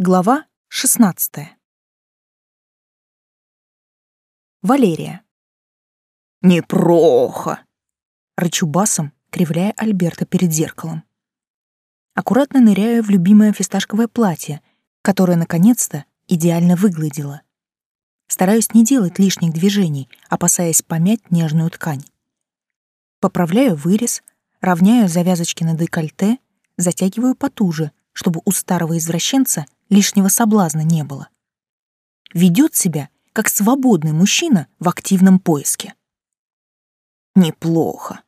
Глава 16. Валерия. «Неплохо!» — рычу басом, кривляя Альберта перед зеркалом. Аккуратно ныряю в любимое фисташковое платье, которое, наконец-то, идеально выглядело. Стараюсь не делать лишних движений, опасаясь помять нежную ткань. Поправляю вырез, равняю завязочки на декольте, затягиваю потуже, чтобы у старого извращенца — лишнего соблазна не было. Ведет себя, как свободный мужчина в активном поиске. Неплохо.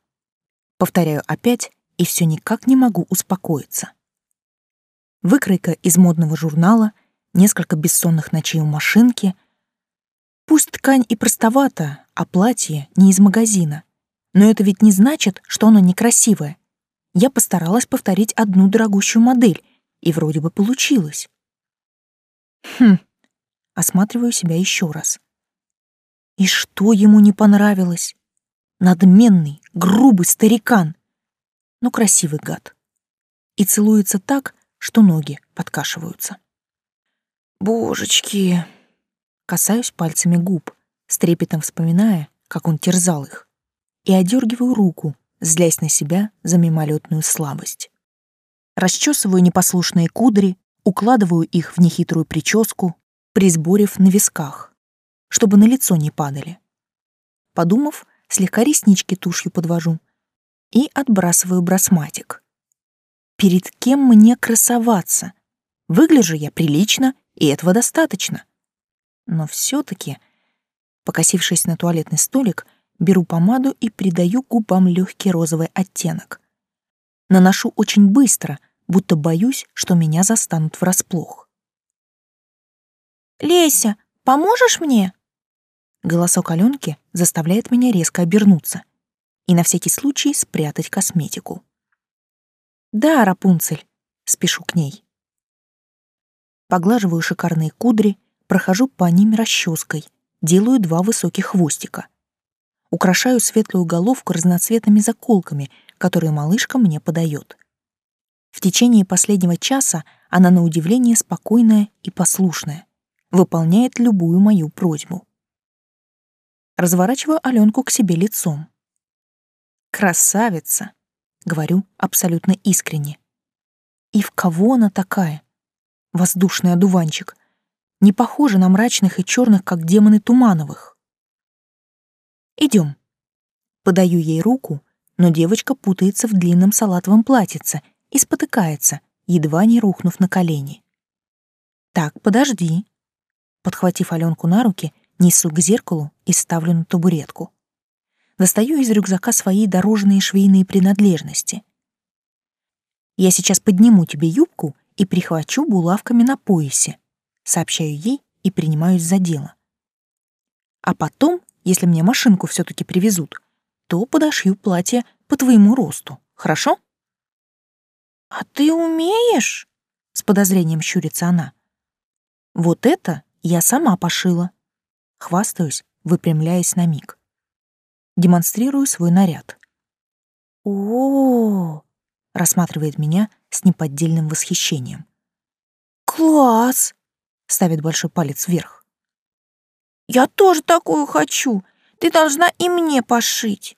Повторяю опять и все никак не могу успокоиться. Выкройка из модного журнала, несколько бессонных ночей у машинки. Пусть ткань и простовата, а платье не из магазина. Но это ведь не значит, что оно некрасивое. Я постаралась повторить одну дорогущую модель, и вроде бы получилось. Хм. Осматриваю себя еще раз. И что ему не понравилось? Надменный, грубый старикан. Но ну, красивый гад. И целуется так, что ноги подкашиваются. Божечки. Касаюсь пальцами губ, с трепетом вспоминая, как он терзал их, и одергиваю руку, злясь на себя за мимолетную слабость. Расчесываю непослушные кудри, укладываю их в нехитрую прическу, присборив на висках, чтобы на лицо не падали. Подумав, слегка реснички тушью подвожу и отбрасываю брасматик. Перед кем мне красоваться? Выгляжу я прилично, и этого достаточно. Но все таки покосившись на туалетный столик, беру помаду и придаю губам легкий розовый оттенок. Наношу очень быстро — будто боюсь, что меня застанут врасплох. «Леся, поможешь мне?» Голосок Аленки заставляет меня резко обернуться и на всякий случай спрятать косметику. «Да, Рапунцель», — спешу к ней. Поглаживаю шикарные кудри, прохожу по ним расческой, делаю два высоких хвостика. Украшаю светлую головку разноцветными заколками, которые малышка мне подает. В течение последнего часа она на удивление спокойная и послушная, выполняет любую мою просьбу. Разворачиваю Аленку к себе лицом. «Красавица!» — говорю абсолютно искренне. «И в кого она такая? Воздушный одуванчик. Не похожа на мрачных и черных, как демоны Тумановых. Идем. Подаю ей руку, но девочка путается в длинном салатовом платьице и спотыкается, едва не рухнув на колени. «Так, подожди». Подхватив Аленку на руки, несу к зеркалу и ставлю на табуретку. Достаю из рюкзака свои дорожные швейные принадлежности. «Я сейчас подниму тебе юбку и прихвачу булавками на поясе», сообщаю ей и принимаюсь за дело. А потом, если мне машинку все таки привезут, то подошью платье по твоему росту, хорошо? «А ты умеешь?» — с подозрением щурится она. «Вот это я сама пошила». Хвастаюсь, выпрямляясь на миг. Демонстрирую свой наряд. о, рассматривает меня с неподдельным восхищением. «Класс!» — ставит большой палец вверх. «Я тоже такую хочу. Ты должна и мне пошить».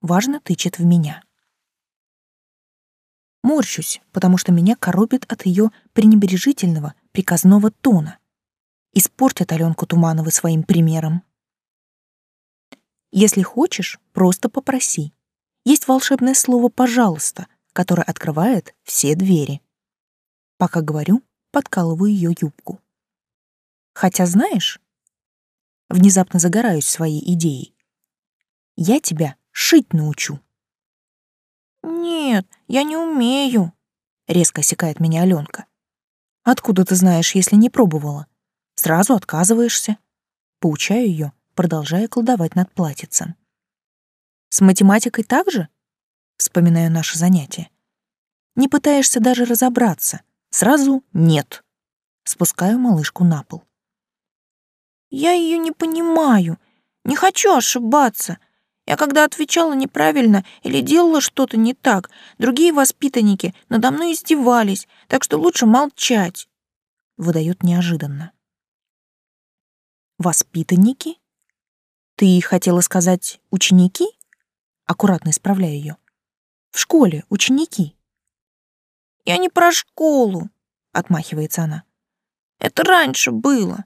Важно тычет в меня. Морщусь, потому что меня коробит от ее пренебрежительного, приказного тона. Испортят Аленку Туманову своим примером. Если хочешь, просто попроси. Есть волшебное слово «пожалуйста», которое открывает все двери. Пока говорю, подкалываю ее юбку. Хотя, знаешь, внезапно загораюсь своей идеей. Я тебя шить научу. «Нет, я не умею», — резко осекает меня Аленка. «Откуда ты знаешь, если не пробовала? Сразу отказываешься?» Поучаю ее, продолжая колдовать над платьицем. «С математикой так же?» Вспоминаю наше занятие. «Не пытаешься даже разобраться. Сразу нет». Спускаю малышку на пол. «Я ее не понимаю. Не хочу ошибаться. Я когда отвечала неправильно или делала что-то не так, другие воспитанники надо мной издевались, так что лучше молчать. выдает неожиданно. Воспитанники? Ты хотела сказать ученики? Аккуратно исправляю ее. В школе ученики. Я не про школу, отмахивается она. Это раньше было.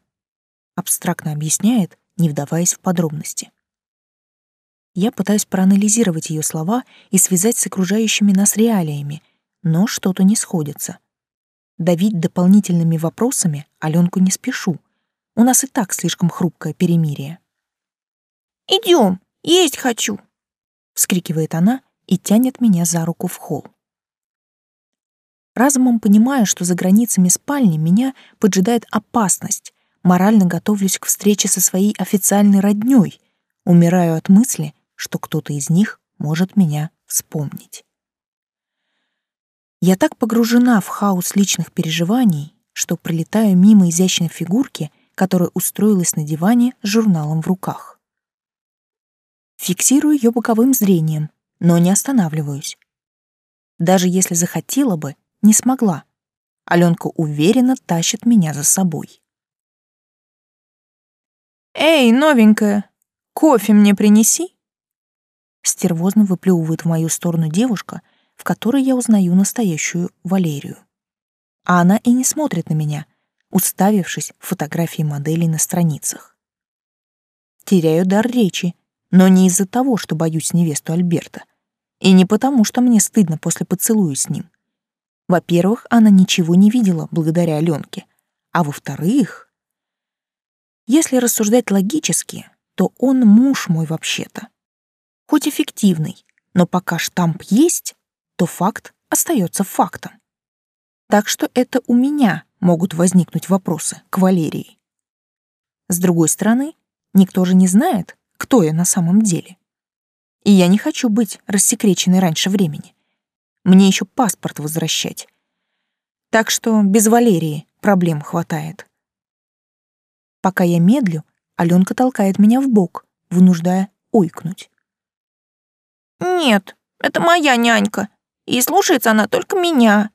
Абстрактно объясняет, не вдаваясь в подробности. Я пытаюсь проанализировать ее слова и связать с окружающими нас реалиями, но что-то не сходится. Давить дополнительными вопросами Аленку не спешу. У нас и так слишком хрупкое перемирие. «Идем, есть хочу!» — вскрикивает она и тянет меня за руку в холл. Разумом понимая, что за границами спальни меня поджидает опасность, морально готовлюсь к встрече со своей официальной роднёй, умираю от мысли, что кто-то из них может меня вспомнить. Я так погружена в хаос личных переживаний, что пролетаю мимо изящной фигурки, которая устроилась на диване с журналом в руках. Фиксирую ее боковым зрением, но не останавливаюсь. Даже если захотела бы, не смогла. Аленка уверенно тащит меня за собой. «Эй, новенькая, кофе мне принеси!» Стервозно выплевывает в мою сторону девушка — в которой я узнаю настоящую Валерию. А она и не смотрит на меня, уставившись в фотографии моделей на страницах. Теряю дар речи, но не из-за того, что боюсь невесту Альберта, и не потому, что мне стыдно после поцелуя с ним. Во-первых, она ничего не видела благодаря Аленке, а во-вторых, если рассуждать логически, то он муж мой вообще-то. Хоть эффективный, но пока штамп есть, то факт остается фактом. Так что это у меня могут возникнуть вопросы к Валерии. С другой стороны, никто же не знает, кто я на самом деле. И я не хочу быть рассекреченной раньше времени. Мне еще паспорт возвращать. Так что без Валерии проблем хватает. Пока я медлю, Аленка толкает меня в бок, вынуждая ойкнуть. «Нет, это моя нянька и слушается она только меня».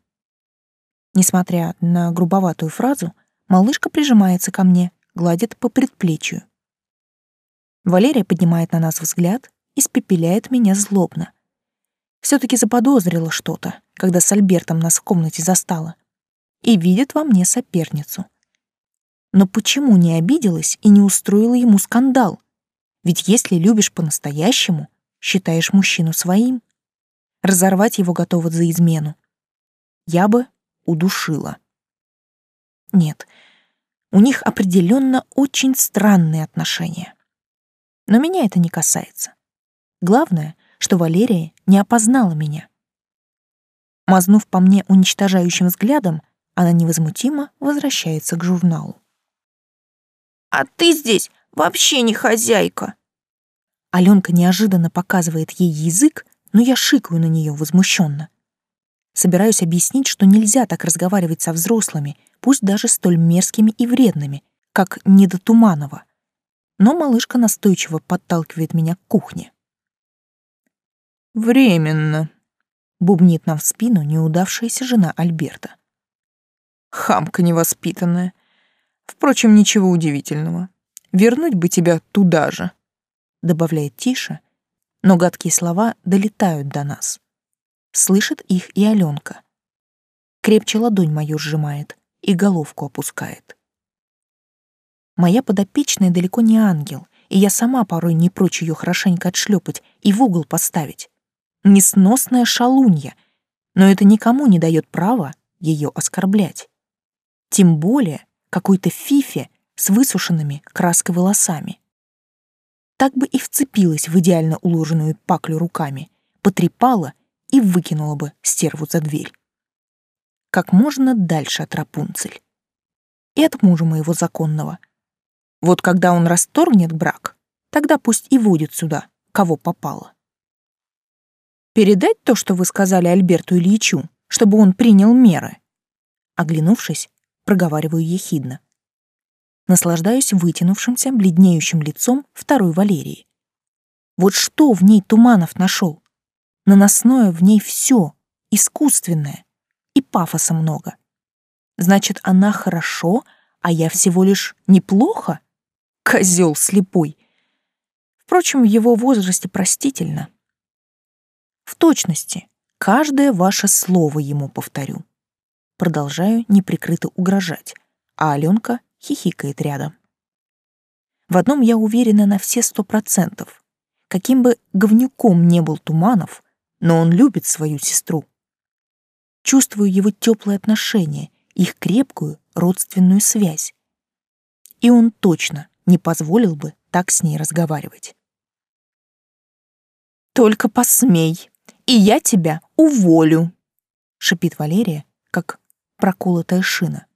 Несмотря на грубоватую фразу, малышка прижимается ко мне, гладит по предплечью. Валерия поднимает на нас взгляд, и испепеляет меня злобно. все таки заподозрила что-то, когда с Альбертом нас в комнате застала, и видит во мне соперницу. Но почему не обиделась и не устроила ему скандал? Ведь если любишь по-настоящему, считаешь мужчину своим разорвать его готова за измену. Я бы удушила. Нет, у них определенно очень странные отношения. Но меня это не касается. Главное, что Валерия не опознала меня. Мазнув по мне уничтожающим взглядом, она невозмутимо возвращается к журналу. «А ты здесь вообще не хозяйка!» Аленка неожиданно показывает ей язык, но я шикаю на нее возмущенно. Собираюсь объяснить, что нельзя так разговаривать со взрослыми, пусть даже столь мерзкими и вредными, как Неда Туманова. Но малышка настойчиво подталкивает меня к кухне. «Временно», — бубнит нам в спину неудавшаяся жена Альберта. «Хамка невоспитанная. Впрочем, ничего удивительного. Вернуть бы тебя туда же», — добавляет тише, — но гадкие слова долетают до нас. Слышит их и Аленка. Крепче ладонь мою сжимает и головку опускает. Моя подопечная далеко не ангел, и я сама порой не прочь ее хорошенько отшлепать и в угол поставить. Несносная шалунья, но это никому не дает права ее оскорблять. Тем более какой-то фифе с высушенными краской волосами так бы и вцепилась в идеально уложенную паклю руками, потрепала и выкинула бы стерву за дверь. Как можно дальше от Рапунцель. И от мужа моего законного. Вот когда он расторгнет брак, тогда пусть и водит сюда, кого попало. Передать то, что вы сказали Альберту Ильичу, чтобы он принял меры? Оглянувшись, проговариваю ехидно наслаждаюсь вытянувшимся, бледнеющим лицом второй Валерии. Вот что в ней Туманов нашел? Наносное в ней все, искусственное, и пафоса много. Значит, она хорошо, а я всего лишь неплохо? Козел слепой. Впрочем, в его возрасте простительно. В точности, каждое ваше слово ему повторю. Продолжаю неприкрыто угрожать, а Аленка хихикает рядом. В одном я уверена на все сто процентов. Каким бы говнюком не был Туманов, но он любит свою сестру. Чувствую его теплые отношения, их крепкую родственную связь. И он точно не позволил бы так с ней разговаривать. «Только посмей, и я тебя уволю», — шипит Валерия, как проколотая шина.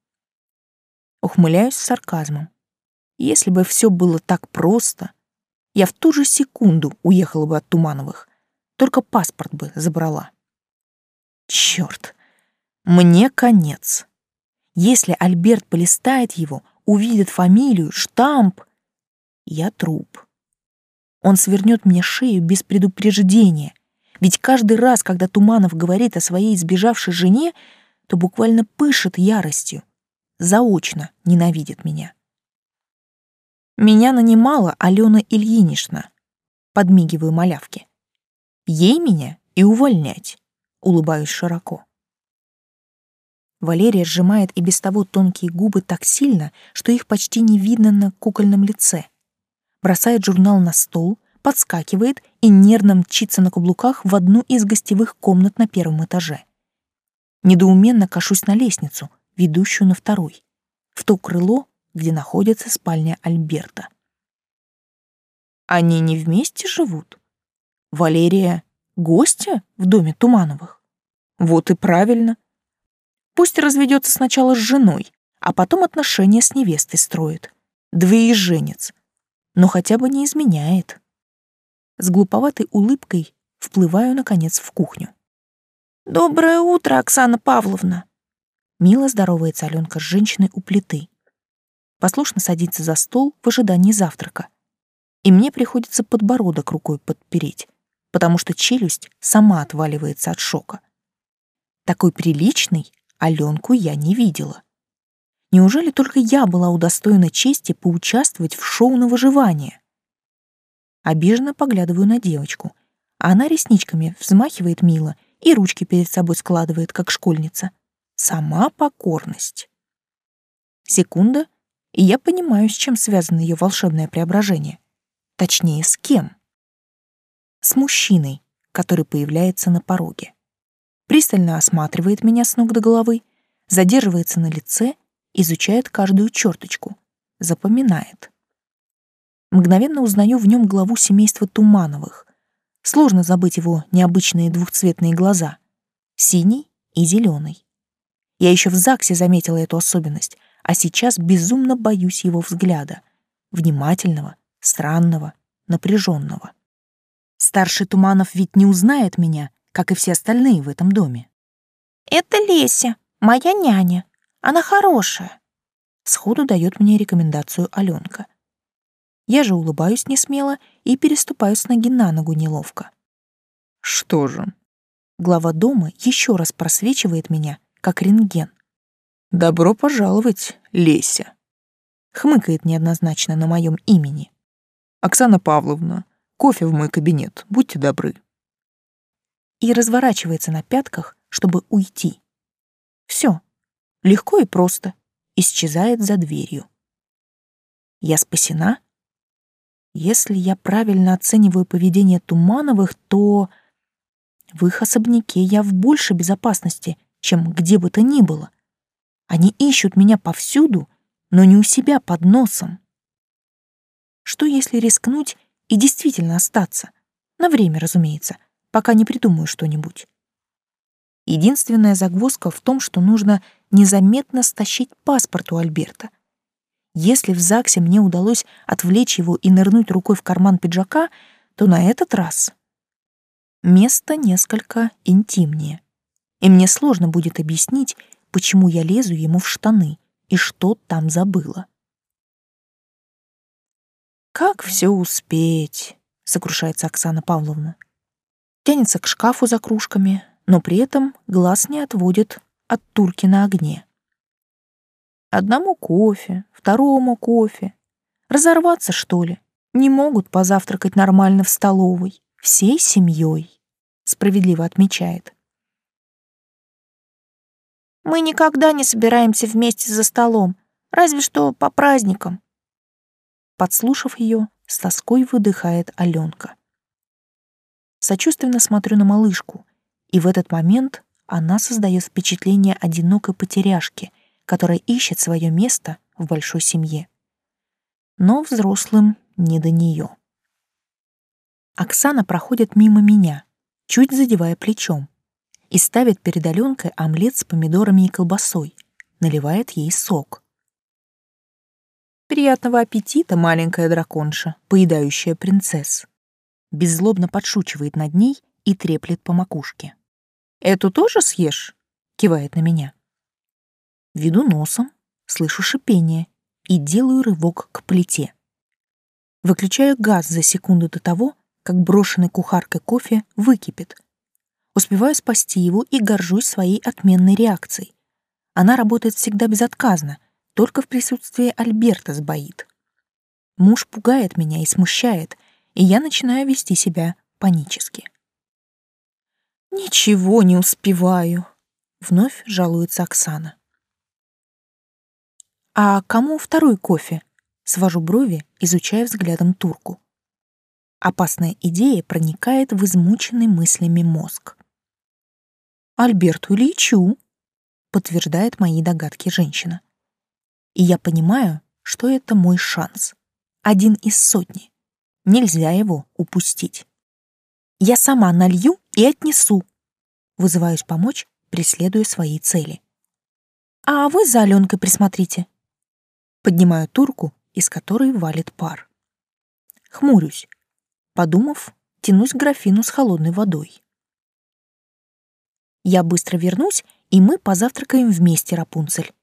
Ухмыляюсь с сарказмом. Если бы все было так просто, я в ту же секунду уехала бы от Тумановых, только паспорт бы забрала. Черт, мне конец. Если Альберт полистает его, увидит фамилию, штамп, я труп. Он свернет мне шею без предупреждения, ведь каждый раз, когда Туманов говорит о своей сбежавшей жене, то буквально пышет яростью, заочно ненавидит меня. Меня нанимала Алена Ильинична, подмигиваю малявке. Ей меня и увольнять, улыбаюсь широко. Валерия сжимает и без того тонкие губы так сильно, что их почти не видно на кукольном лице. Бросает журнал на стол, подскакивает и нервно мчится на каблуках в одну из гостевых комнат на первом этаже. Недоуменно кашусь на лестницу, ведущую на второй, в то крыло, где находится спальня Альберта. Они не вместе живут? Валерия — гостья в доме Тумановых? Вот и правильно. Пусть разведется сначала с женой, а потом отношения с невестой строит. Двоеженец. Но хотя бы не изменяет. С глуповатой улыбкой вплываю, наконец, в кухню. «Доброе утро, Оксана Павловна!» Мило здоровается Аленка с женщиной у плиты. Послушно садится за стол в ожидании завтрака. И мне приходится подбородок рукой подпереть, потому что челюсть сама отваливается от шока. Такой приличной Аленку я не видела. Неужели только я была удостоена чести поучаствовать в шоу на выживание? Обиженно поглядываю на девочку, она ресничками взмахивает мило — и ручки перед собой складывает, как школьница. Сама покорность. Секунда, и я понимаю, с чем связано ее волшебное преображение. Точнее, с кем? С мужчиной, который появляется на пороге. Пристально осматривает меня с ног до головы, задерживается на лице, изучает каждую черточку, запоминает. Мгновенно узнаю в нем главу семейства Тумановых, Сложно забыть его необычные двухцветные глаза — синий и зеленый. Я еще в ЗАГСе заметила эту особенность, а сейчас безумно боюсь его взгляда. Внимательного, странного, напряженного. Старший Туманов ведь не узнает меня, как и все остальные в этом доме. «Это Леся, моя няня. Она хорошая», — сходу дает мне рекомендацию Аленка. Я же улыбаюсь несмело и переступаю с ноги на ногу неловко. Что же? Глава дома еще раз просвечивает меня, как рентген. Добро пожаловать, Леся. Хмыкает неоднозначно на моем имени. Оксана Павловна, кофе в мой кабинет, будьте добры. И разворачивается на пятках, чтобы уйти. Все, легко и просто, исчезает за дверью. Я спасена если я правильно оцениваю поведение Тумановых, то в их особняке я в большей безопасности, чем где бы то ни было. Они ищут меня повсюду, но не у себя под носом. Что если рискнуть и действительно остаться? На время, разумеется, пока не придумаю что-нибудь. Единственная загвоздка в том, что нужно незаметно стащить паспорт у Альберта. Если в ЗАГСе мне удалось отвлечь его и нырнуть рукой в карман пиджака, то на этот раз место несколько интимнее. И мне сложно будет объяснить, почему я лезу ему в штаны и что там забыла. «Как все успеть?» — сокрушается Оксана Павловна. Тянется к шкафу за кружками, но при этом глаз не отводит от турки на огне. Одному кофе, второму кофе. Разорваться, что ли? Не могут позавтракать нормально в столовой, всей семьей, справедливо отмечает. Мы никогда не собираемся вместе за столом, разве что по праздникам. Подслушав ее, с тоской выдыхает Аленка. Сочувственно смотрю на малышку, и в этот момент она создает впечатление одинокой потеряшки, которая ищет свое место в большой семье. Но взрослым не до нее. Оксана проходит мимо меня, чуть задевая плечом, и ставит перед Аленкой омлет с помидорами и колбасой, наливает ей сок. Приятного аппетита, маленькая драконша, поедающая принцесс. Беззлобно подшучивает над ней и треплет по макушке. «Эту тоже съешь?» — кивает на меня. Веду носом, слышу шипение и делаю рывок к плите. Выключаю газ за секунду до того, как брошенный кухаркой кофе выкипит — Успеваю спасти его и горжусь своей отменной реакцией. Она работает всегда безотказно, только в присутствии Альберта сбоит. Муж пугает меня и смущает, и я начинаю вести себя панически. «Ничего не успеваю», — вновь жалуется Оксана. «А кому второй кофе?» — свожу брови, изучая взглядом турку. Опасная идея проникает в измученный мыслями мозг. Альберту Ильичу, подтверждает мои догадки женщина. И я понимаю, что это мой шанс. Один из сотни. Нельзя его упустить. Я сама налью и отнесу. Вызываюсь помочь, преследуя свои цели. А вы за Аленкой присмотрите. Поднимаю турку, из которой валит пар. Хмурюсь. Подумав, тянусь к графину с холодной водой. Я быстро вернусь, и мы позавтракаем вместе, Рапунцель.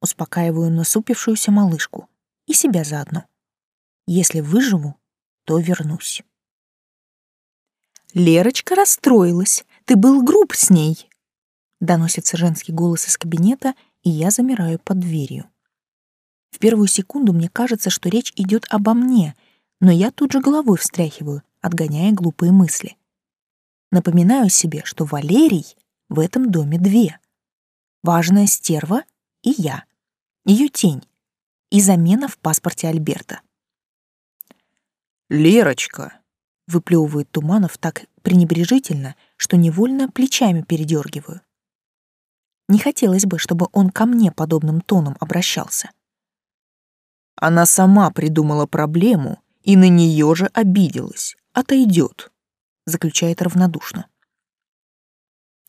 Успокаиваю насупившуюся малышку. И себя заодно. Если выживу, то вернусь. Лерочка расстроилась. Ты был груб с ней. Доносится женский голос из кабинета, и я замираю под дверью. В первую секунду мне кажется, что речь идет обо мне, но я тут же головой встряхиваю, отгоняя глупые мысли. Напоминаю себе, что Валерий в этом доме две. Важная стерва и я, ее тень, и замена в паспорте Альберта. «Лерочка!» — выплевывает Туманов так пренебрежительно, что невольно плечами передергиваю. Не хотелось бы, чтобы он ко мне подобным тоном обращался. Она сама придумала проблему и на нее же обиделась. Отойдет, заключает равнодушно.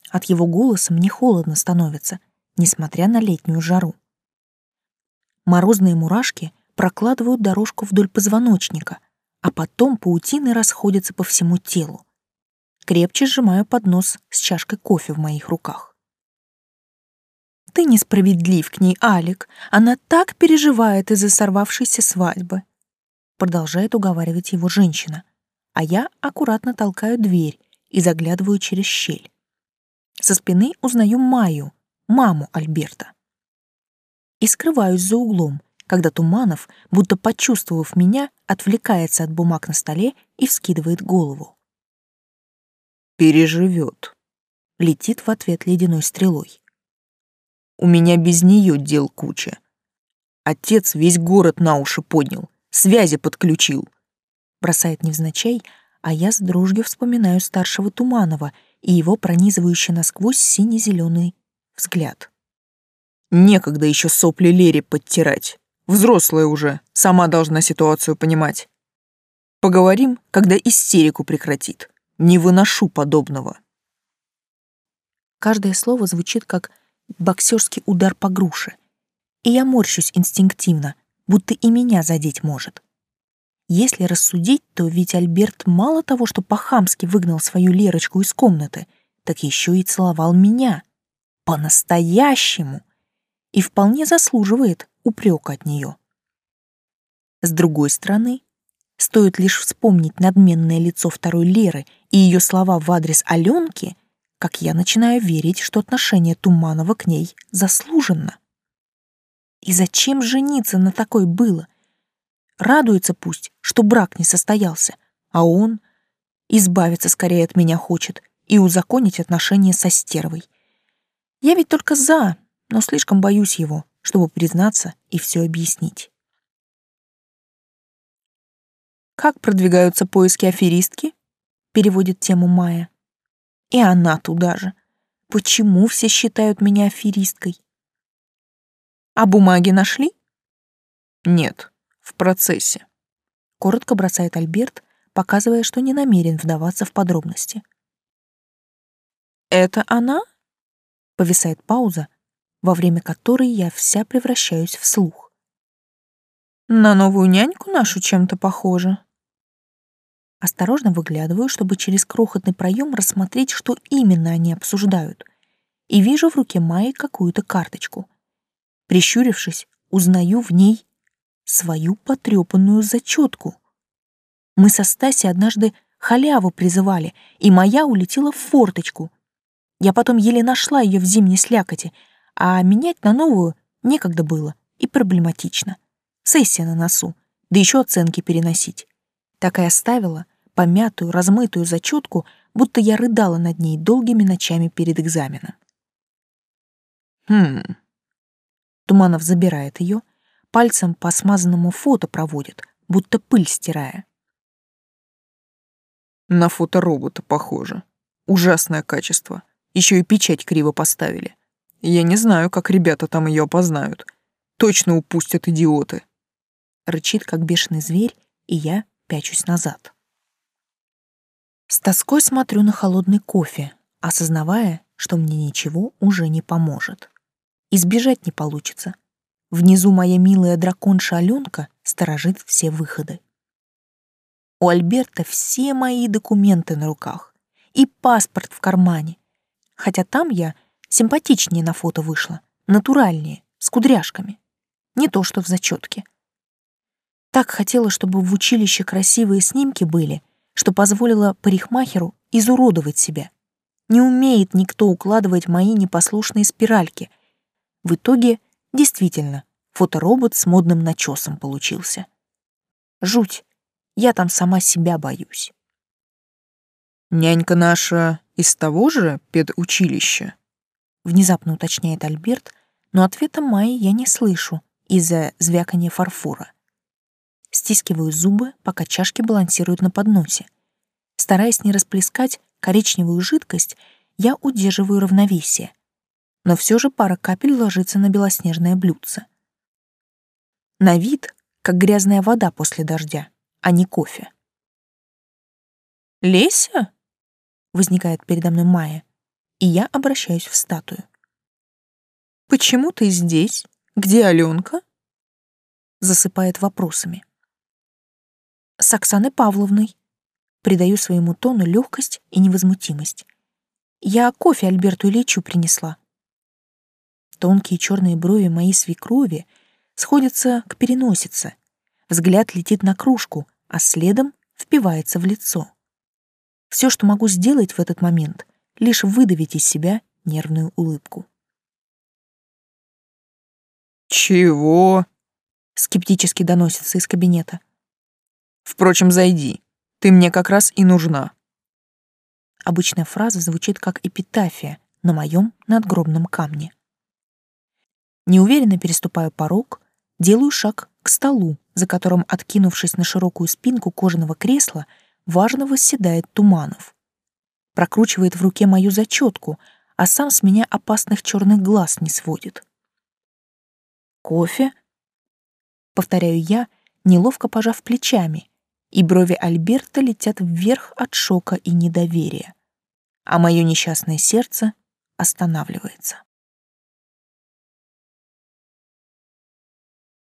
От его голоса мне холодно становится, несмотря на летнюю жару. Морозные мурашки прокладывают дорожку вдоль позвоночника, а потом паутины расходятся по всему телу. Крепче сжимаю поднос с чашкой кофе в моих руках. «Ты несправедлив к ней, Алик. Она так переживает из-за сорвавшейся свадьбы», продолжает уговаривать его женщина, а я аккуратно толкаю дверь и заглядываю через щель. Со спины узнаю Майю, маму Альберта. И скрываюсь за углом, когда Туманов, будто почувствовав меня, отвлекается от бумаг на столе и вскидывает голову. «Переживет», — летит в ответ ледяной стрелой. «У меня без нее дел куча. Отец весь город на уши поднял, связи подключил», — бросает невзначай, а я с дружью вспоминаю старшего Туманова — и его пронизывающий насквозь сине-зеленый взгляд. «Некогда еще сопли Лере подтирать. Взрослая уже, сама должна ситуацию понимать. Поговорим, когда истерику прекратит. Не выношу подобного». Каждое слово звучит как боксерский удар по груше, и я морщусь инстинктивно, будто и меня задеть может. Если рассудить, то ведь Альберт мало того, что по-хамски выгнал свою Лерочку из комнаты, так еще и целовал меня. По-настоящему. И вполне заслуживает упрека от нее. С другой стороны, стоит лишь вспомнить надменное лицо второй Леры и ее слова в адрес Аленки, как я начинаю верить, что отношение Туманова к ней заслуженно. И зачем жениться на такой было? Радуется пусть, что брак не состоялся, а он избавиться скорее от меня хочет и узаконить отношения со стервой. Я ведь только за, но слишком боюсь его, чтобы признаться и все объяснить. «Как продвигаются поиски аферистки?» — переводит тему Майя. И она туда же. Почему все считают меня аферисткой? А бумаги нашли? Нет, в процессе. Коротко бросает Альберт, показывая, что не намерен вдаваться в подробности. «Это она?» Повисает пауза, во время которой я вся превращаюсь в слух. «На новую няньку нашу чем-то похоже». Осторожно выглядываю, чтобы через крохотный проем рассмотреть, что именно они обсуждают, и вижу в руке Майи какую-то карточку. Прищурившись, узнаю в ней свою потрепанную зачетку. Мы со Стаси однажды халяву призывали, и моя улетела в форточку. Я потом еле нашла ее в зимней слякоти, а менять на новую некогда было и проблематично. Сессия на носу, да еще оценки переносить. Так и оставила помятую, размытую зачетку, будто я рыдала над ней долгими ночами перед экзаменом. Хм. Туманов забирает ее, пальцем по смазанному фото проводит, будто пыль стирая. На фоторобота похоже. Ужасное качество. Еще и печать криво поставили. Я не знаю, как ребята там ее опознают. Точно упустят идиоты. Рычит, как бешеный зверь, и я пячусь назад. С тоской смотрю на холодный кофе, осознавая, что мне ничего уже не поможет. Избежать не получится. Внизу моя милая драконша Аленка сторожит все выходы. У Альберта все мои документы на руках и паспорт в кармане. Хотя там я симпатичнее на фото вышла, натуральнее, с кудряшками. Не то, что в зачетке. Так хотела, чтобы в училище красивые снимки были, что позволила парикмахеру изуродовать себя. Не умеет никто укладывать мои непослушные спиральки. В итоге, действительно, фоторобот с модным начесом получился. Жуть. Я там сама себя боюсь. «Нянька наша из того же педучилища?» Внезапно уточняет Альберт, но ответа Майи я не слышу из-за звякания фарфора. Стискиваю зубы, пока чашки балансируют на подносе. Стараясь не расплескать коричневую жидкость, я удерживаю равновесие. Но все же пара капель ложится на белоснежное блюдце. На вид, как грязная вода после дождя, а не кофе. «Леся?» — возникает передо мной Майя, и я обращаюсь в статую. «Почему ты здесь? Где Аленка?» Засыпает вопросами с Оксаной Павловной. Придаю своему тону легкость и невозмутимость. Я кофе Альберту Ильичу принесла. Тонкие черные брови моей свекрови сходятся к переносице. Взгляд летит на кружку, а следом впивается в лицо. Все, что могу сделать в этот момент, лишь выдавить из себя нервную улыбку. «Чего?» — скептически доносится из кабинета. Впрочем, зайди. Ты мне как раз и нужна. Обычная фраза звучит как эпитафия на моем надгробном камне. Неуверенно переступаю порог, делаю шаг к столу, за которым, откинувшись на широкую спинку кожаного кресла, важно восседает Туманов. Прокручивает в руке мою зачетку, а сам с меня опасных черных глаз не сводит. «Кофе?» — повторяю я, неловко пожав плечами, и брови Альберта летят вверх от шока и недоверия, а мое несчастное сердце останавливается.